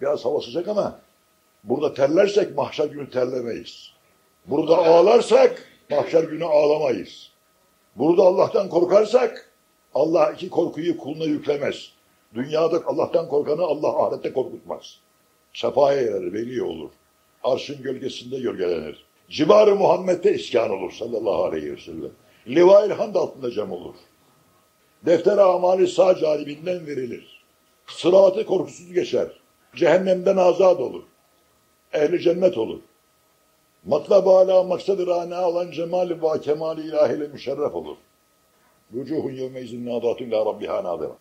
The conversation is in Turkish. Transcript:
Biraz hava sıcak ama burada terlersek mahşer günü terlemeyiz. Burada ağlarsak mahşer günü ağlamayız. Burada Allah'tan korkarsak Allah iki korkuyu kuluna yüklemez. Dünyada Allah'tan korkanı Allah ahirette korkutmaz. Sefaya erer, veli olur. Arşın gölgesinde gölgelenir. Civar-ı Muhammed'de iskan olur sallallahu aleyhi ve sellem. Livail hamd altında cem olur. Defter amali sağ canibinden verilir. Sıratı korkusuz geçer. Cehennemden azad olur. Ehli cennet olur. Matlab-ı ala maksadı rana alan cemali ve kemali ilahiyle müşerref olur. Vücuhun yevmeyzin nâdâtun la rabbiha nâdira.